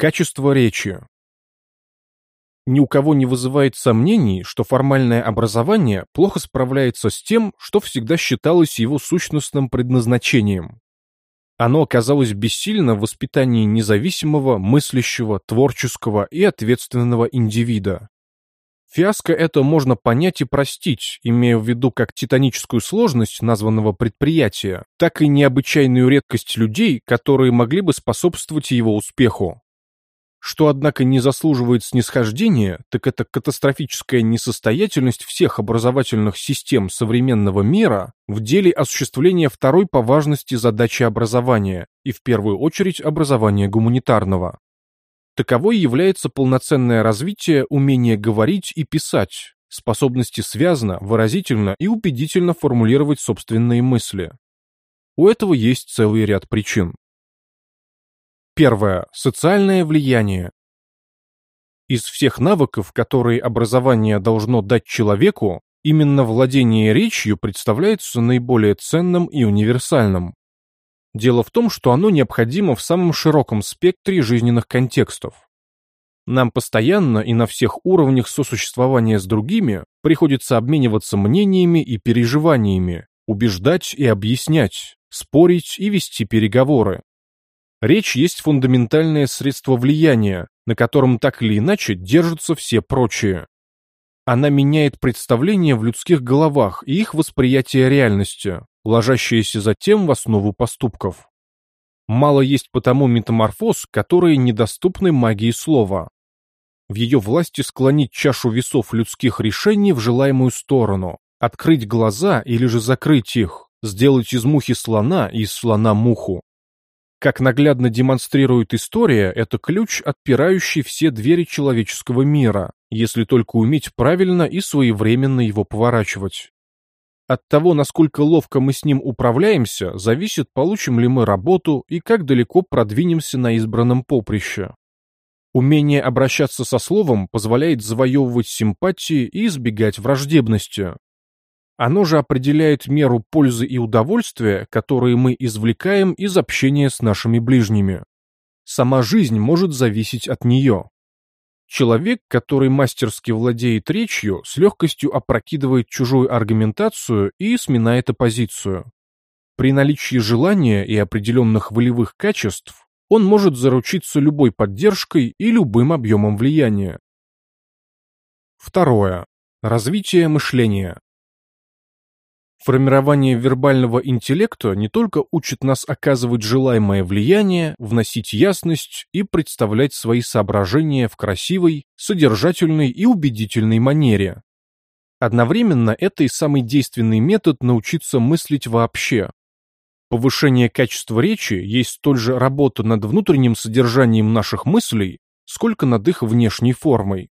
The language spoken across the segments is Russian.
Качество речи. Ни у кого не вызывает сомнений, что формальное образование плохо справляется с тем, что всегда считалось его сущностным предназначением. Оно оказалось бессильно в воспитании независимого, мыслящего, творческого и ответственного индивида. Фиаско это можно понять и простить, имея в виду как титаническую сложность названного предприятия, так и необычайную редкость людей, которые могли бы способствовать его успеху. Что, однако, не заслуживает снисхождения, так это катастрофическая несостоятельность всех образовательных систем современного мира в деле осуществления второй по важности задачи образования, и в первую очередь образования гуманитарного. Таковой является полноценное развитие умения говорить и писать, способности связно, выразительно и убедительно формулировать собственные мысли. У этого есть целый ряд причин. Первое. Социальное влияние. Из всех навыков, которые образование должно дать человеку, именно владение речью представляется наиболее ценным и универсальным. Дело в том, что оно необходимо в самом широком спектре жизненных контекстов. Нам постоянно и на всех уровнях сосуществования с другими приходится обмениваться мнениями и переживаниями, убеждать и объяснять, спорить и вести переговоры. Речь есть фундаментальное средство влияния, на котором так или иначе держатся все прочие. Она меняет представления в людских головах и их восприятие реальности, ложащиеся затем в основу поступков. Мало есть потому метаморфоз, которые недоступны магии слова. В ее власти склонить чашу весов людских решений в желаемую сторону, открыть глаза или же закрыть их, сделать из мухи слона и из слона муху. Как наглядно демонстрирует история, это ключ, отпирающий все двери человеческого мира, если только уметь правильно и своевременно его поворачивать. От того, насколько ловко мы с ним управляемся, зависит, получим ли мы работу и как далеко продвинемся на избранном поприще. Умение обращаться со словом позволяет завоевывать симпатии и избегать враждебности. Оно же определяет меру пользы и удовольствия, которые мы извлекаем из общения с нашими ближними. Сама жизнь может зависеть от нее. Человек, который мастерски владеет речью, с легкостью опрокидывает чужую аргументацию и сминает оппозицию. При наличии желания и определенных волевых качеств он может заручиться любой поддержкой и любым объемом влияния. Второе. Развитие мышления. Формирование вербального интеллекта не только учит нас оказывать желаемое влияние, вносить ясность и представлять свои соображения в красивой, содержательной и убедительной манере. Одновременно это и самый действенный метод научиться мыслить вообще. Повышение качества речи есть столь же работа над внутренним содержанием наших мыслей, сколько над их внешней формой.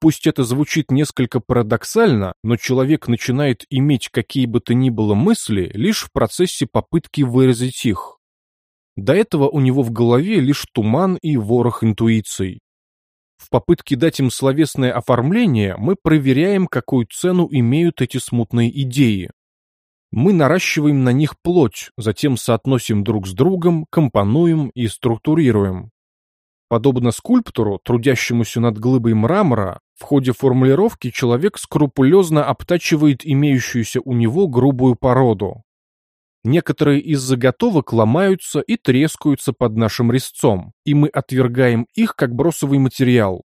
Пусть это звучит несколько парадоксально, но человек начинает иметь какие бы то ни было мысли лишь в процессе попытки выразить их. До этого у него в голове лишь туман и ворох интуиций. В попытке дать им словесное оформление мы проверяем, какую цену имеют эти смутные идеи. Мы наращиваем на них плоть, затем соотносим друг с другом, компонуем и структурируем. Подобно скульптору, трудящемуся над глыбой мрамора, в ходе формулировки человек скрупулезно обтачивает имеющуюся у него грубую породу. Некоторые из заготовок ломаются и трескаются под нашим резцом, и мы отвергаем их как бросовый материал.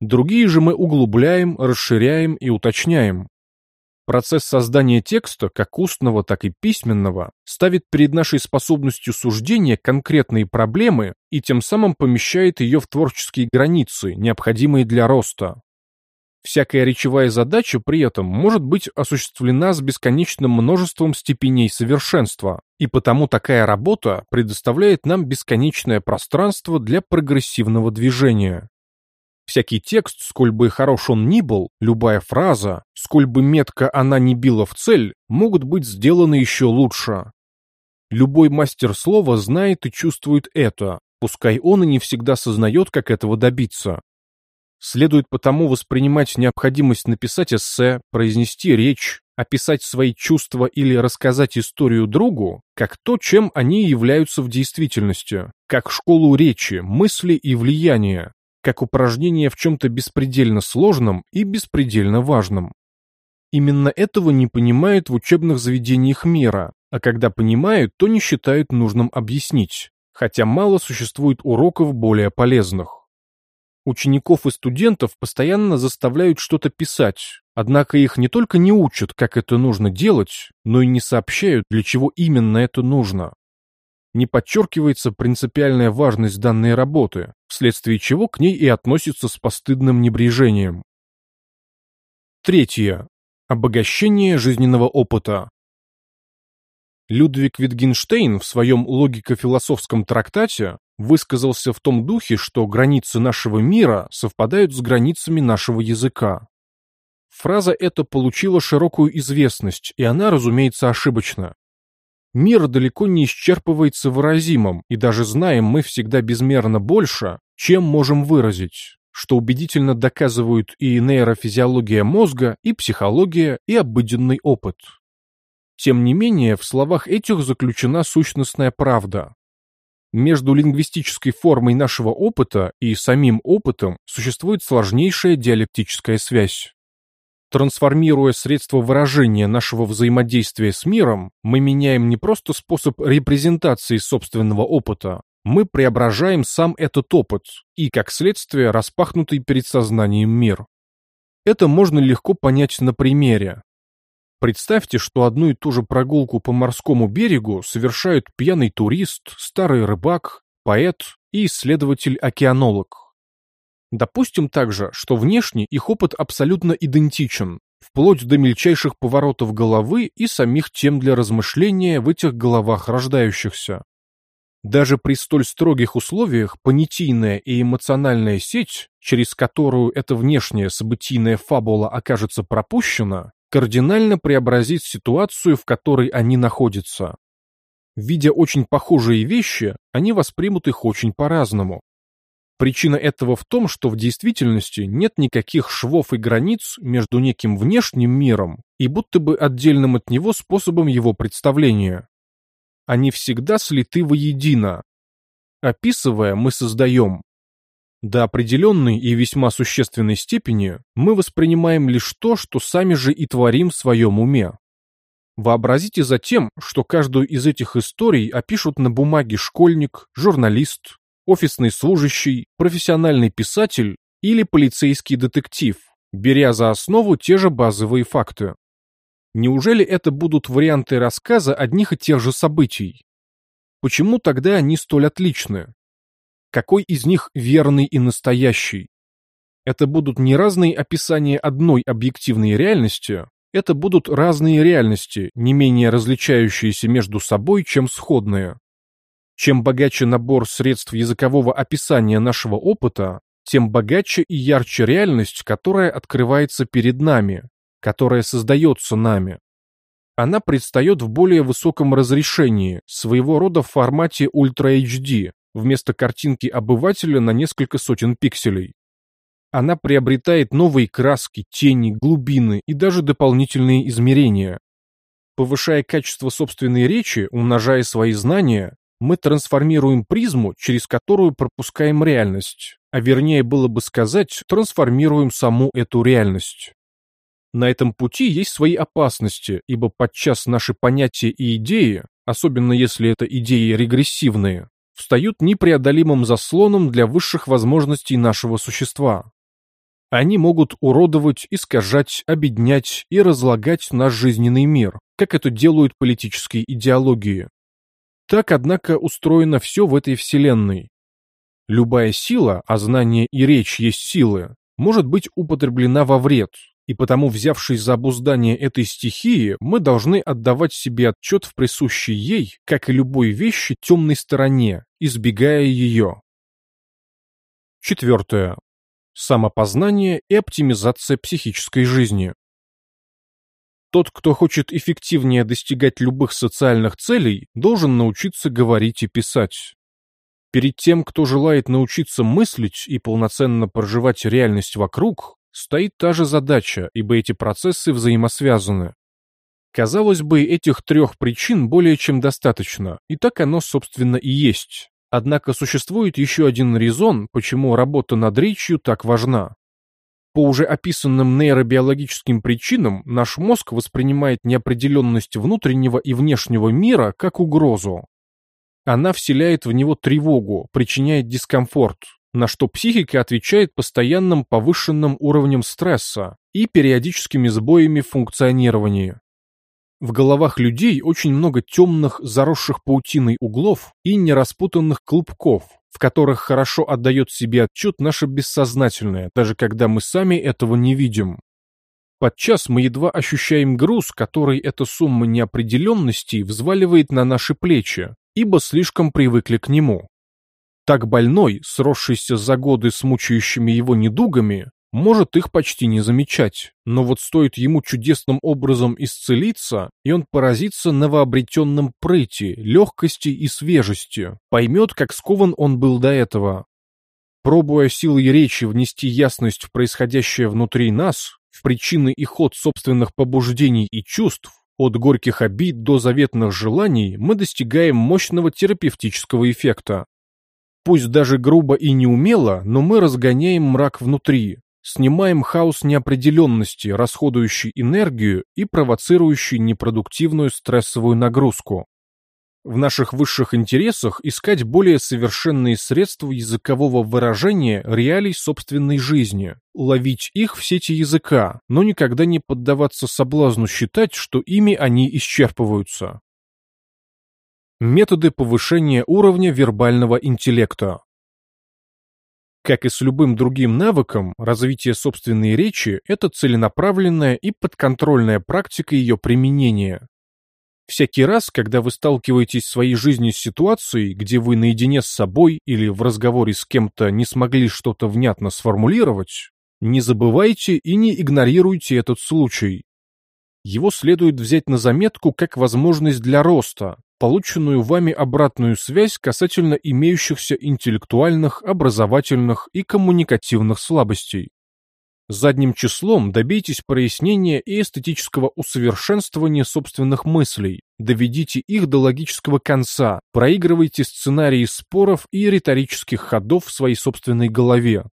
Другие же мы углубляем, расширяем и уточняем. Процесс создания текста, как устного, так и письменного, ставит перед нашей способностью суждения конкретные проблемы и тем самым помещает ее в творческие границы, необходимые для роста. Всякая речевая задача при этом может быть осуществлена с бесконечным множеством степеней совершенства, и потому такая работа предоставляет нам бесконечное пространство для прогрессивного движения. Всякий текст, сколь бы хорош он ни был, любая фраза, сколь бы метко она не била в цель, могут быть сделаны еще лучше. Любой мастер слова знает и чувствует это, пускай он и не всегда сознает, как этого добиться. Следует потому воспринимать необходимость написать эссе, произнести речь, описать свои чувства или рассказать историю другу, как то, чем они являются в действительности, как школу речи, мысли и влияния, как упражнение в чем-то беспредельно сложном и беспредельно важном. Именно этого не понимают в учебных заведениях мира, а когда понимают, то не считают нужным объяснить, хотя мало существует уроков более полезных. Учеников и студентов постоянно заставляют что-то писать, однако их не только не учат, как это нужно делать, но и не сообщают, для чего именно это нужно. Не подчеркивается принципиальная важность данной работы, вследствие чего к ней и относятся с постыдным небрежением. Третье. Обогащение жизненного опыта. Людвиг Витгенштейн в своем логико-философском трактате высказался в том духе, что границы нашего мира совпадают с границами нашего языка. Фраза эта получила широкую известность, и она, разумеется, ошибочна. Мир далеко не исчерпывается выразимым, и даже знаем мы всегда безмерно больше, чем можем выразить, что убедительно доказывают и нейрофизиология мозга, и психология, и обыденный опыт. Тем не менее, в словах этих заключена сущностная правда. Между лингвистической формой нашего опыта и самим опытом существует сложнейшая диалектическая связь. Трансформируя средства выражения нашего взаимодействия с миром, мы меняем не просто способ репрезентации собственного опыта, мы преображаем сам этот опыт и, как следствие, распахнутый перед сознанием мир. Это можно легко понять на примере. Представьте, что одну и ту же прогулку по морскому берегу совершают пьяный турист, старый рыбак, поэт и исследователь-океанолог. Допустим также, что внешне их опыт абсолютно идентичен, вплоть до мельчайших поворотов головы и самих тем для размышления в этих головах рождающихся. Даже при столь строгих условиях понятийная и эмоциональная сеть, через которую эта внешняя событийная фабула окажется пропущена, кардинально преобразит ситуацию, в которой они находятся. Видя очень похожие вещи, они воспримут их очень по-разному. Причина этого в том, что в действительности нет никаких швов и границ между неким внешним миром и будто бы отдельным от него способом его представления. Они всегда слиты воедино. Описывая, мы создаем, до определенной и весьма существенной степени мы воспринимаем лишь то, что сами же и творим в своем уме. Вообразите затем, что каждую из этих историй опишут на бумаге школьник, журналист, офисный служащий, профессиональный писатель или полицейский детектив, беря за основу те же базовые факты. Неужели это будут варианты рассказа одних и тех же событий? Почему тогда они столь отличны? Какой из них верный и настоящий. Это будут не разные описания одной объективной реальности, это будут разные реальности, не менее различающиеся между собой, чем сходные. Чем богаче набор средств языкового описания нашего опыта, тем богаче и ярче реальность, которая открывается перед нами, которая создается нами. Она предстает в более высоком разрешении, своего рода в формате Ultra HD, вместо картинки обывателя на несколько сотен пикселей. Она приобретает новые краски, тени, глубины и даже дополнительные измерения. Повышая качество собственной речи, умножая свои знания, мы трансформируем призму, через которую пропускаем реальность, а вернее было бы сказать, трансформируем саму эту реальность. На этом пути есть свои опасности, ибо подчас наши понятия и идеи, особенно если это идеи регрессивные, встают непреодолимым заслоном для высших возможностей нашего существа. Они могут уродовать, искажать, обеднять и разлагать наш жизненный мир, как это делают политические идеологии. Так, однако, устроено все в этой вселенной. Любая сила, а знание и речь есть силы, может быть употреблена во вред, и потому, взявшись за обуздание этой стихии, мы должны отдавать себе отчет в присущей ей, как и любой вещи, темной стороне, избегая ее. Четвертое. Самопознание и оптимизация психической жизни. Тот, кто хочет эффективнее достигать любых социальных целей, должен научиться говорить и писать. Перед тем, кто желает научиться мыслить и полноценно проживать реальность вокруг, стоит та же задача, ибо эти процессы взаимосвязаны. Казалось бы, этих трех причин более чем достаточно, и так оно, собственно, и есть. Однако существует еще один резон, почему работа над речью так важна. По уже описанным нейробиологическим причинам наш мозг воспринимает неопределенность внутреннего и внешнего мира как угрозу. Она вселяет в него тревогу, причиняет дискомфорт, на что психика отвечает постоянным повышенным уровнем стресса и периодическими сбоями в функционировании. В головах людей очень много темных, заросших паутиной углов и нераспутанных клубков, в которых хорошо отдает себе отчет наше бессознательное, даже когда мы сами этого не видим. Подчас мы едва ощущаем груз, который эта сумма неопределенностей взваливает на наши плечи, ибо слишком привыкли к нему. Так больной, сросшийся за годы с мучающими его недугами, может их почти не замечать, но вот стоит ему чудесным образом исцелиться, и он поразится новообретенном прыти, легкости и свежести, поймет, как скован он был до этого. Пробуя силой речи внести ясность в происходящее внутри нас, в причины и ход собственных побуждений и чувств, от горьких обид до заветных желаний мы достигаем мощного терапевтического эффекта. Пусть даже грубо и неумело, но мы разгоняем мрак внутри, Снимаем хаос неопределенности, расходующий энергию и провоцирующий непродуктивную стрессовую нагрузку. В наших высших интересах искать более совершенные средства языкового выражения реалий собственной жизни, ловить их в сети языка, но никогда не поддаваться соблазну считать, что ими они исчерпываются. Методы повышения уровня вербального интеллекта как и с любым другим навыком, развитие собственной речи – это целенаправленная и подконтрольная практика ее применения. Всякий раз, когда вы сталкиваетесь в своей жизни с ситуацией, где вы наедине с собой или в разговоре с кем-то не смогли что-то внятно сформулировать, не забывайте и не игнорируйте этот случай. Его следует взять на заметку как возможность для роста, полученную вами обратную связь касательно имеющихся интеллектуальных, образовательных и коммуникативных слабостей. Задним числом добейтесь прояснения и эстетического усовершенствования собственных мыслей, доведите их до логического конца, проигрывайте сценарии споров и риторических ходов в своей собственной голове,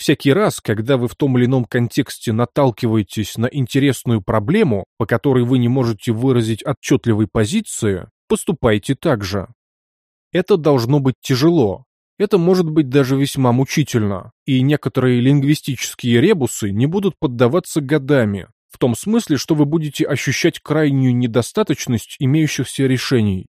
Всякий раз, когда вы в том или ином контексте наталкиваетесь на интересную проблему, по которой вы не можете выразить отчетливой позиции, поступайте так же. Это должно быть тяжело. Это может быть даже весьма мучительно, и некоторые лингвистические ребусы не будут поддаваться годами, в том смысле, что вы будете ощущать крайнюю недостаточность имеющихся решений.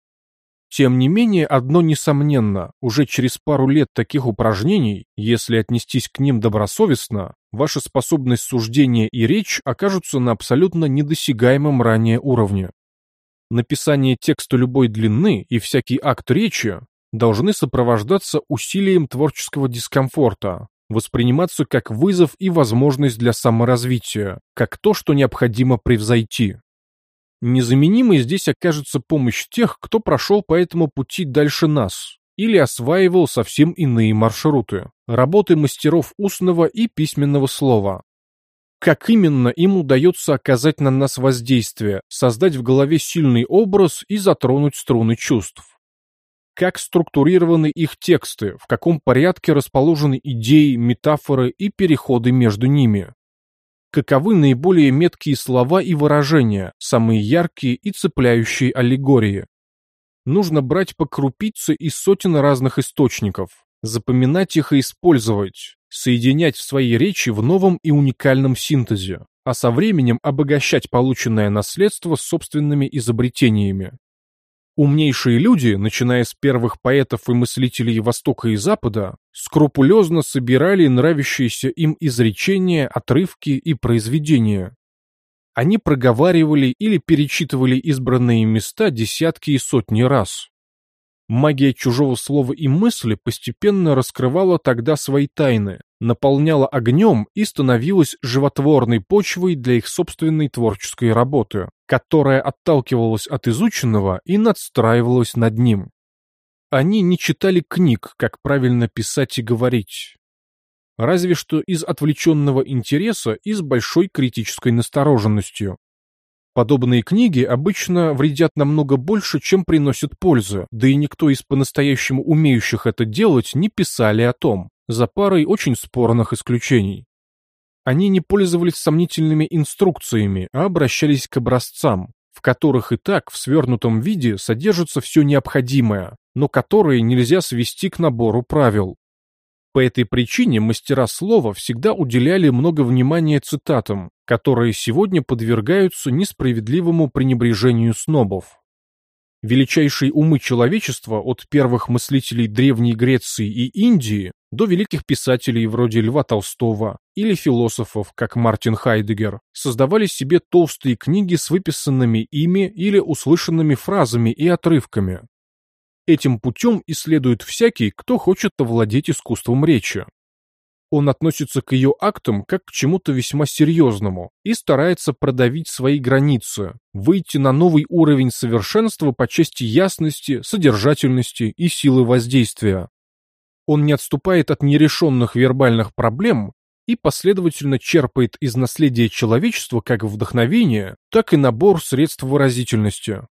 Тем не менее, одно несомненно, уже через пару лет таких упражнений, если отнестись к ним добросовестно, ваша способность суждения и речь окажутся на абсолютно недосягаемом ранее уровне. Написание текста любой длины и всякий акт речи должны сопровождаться усилием творческого дискомфорта, восприниматься как вызов и возможность для саморазвития, как то, что необходимо превзойти. Незаменимой здесь окажется помощь тех, кто прошел по этому пути дальше нас или осваивал совсем иные маршруты, работы мастеров устного и письменного слова. Как именно им удается оказать на нас воздействие, создать в голове сильный образ и затронуть струны чувств? Как структурированы их тексты, в каком порядке расположены идеи, метафоры и переходы между ними? Каковы наиболее меткие слова и выражения, самые яркие и цепляющие аллегории. Нужно брать по крупице из сотен разных источников, запоминать их и использовать, соединять в своей речи в новом и уникальном синтезе, а со временем обогащать полученное наследство собственными изобретениями. Умнейшие люди, начиная с первых поэтов и мыслителей Востока и Запада, скрупулезно собирали нравящиеся им изречения, отрывки и произведения. Они проговаривали или перечитывали избранные места десятки и сотни раз. Магия чужого слова и мысли постепенно раскрывала тогда свои тайны, наполняла огнем и становилась животворной почвой для их собственной творческой работы, которая отталкивалась от изученного и надстраивалась над ним. Они не читали книг, как правильно писать и говорить. Разве что из отвлеченного интереса и с большой критической настороженностью. Подобные книги обычно вредят намного больше, чем приносят пользу, да и никто из по-настоящему умеющих это делать не писали о том, за парой очень спорных исключений. Они не пользовались сомнительными инструкциями, а обращались к образцам, в которых и так в свернутом виде содержится все необходимое, но которые нельзя свести к набору правил. По этой причине мастера слова всегда уделяли много внимания цитатам, которые сегодня подвергаются несправедливому пренебрежению снобов. Величайшие умы человечества от первых мыслителей Древней Греции и Индии до великих писателей вроде Льва Толстого или философов, как Мартин Хайдегер, создавали себе толстые книги с выписанными ими или услышанными фразами и отрывками, Этим путем исследует всякий, кто хочет овладеть искусством речи. Он относится к ее актам как к чему-то весьма серьезному и старается продавить свои границы, выйти на новый уровень совершенства по части ясности, содержательности и силы воздействия. Он не отступает от нерешенных вербальных проблем и последовательно черпает из наследия человечества как вдохновение, так и набор средств выразительности.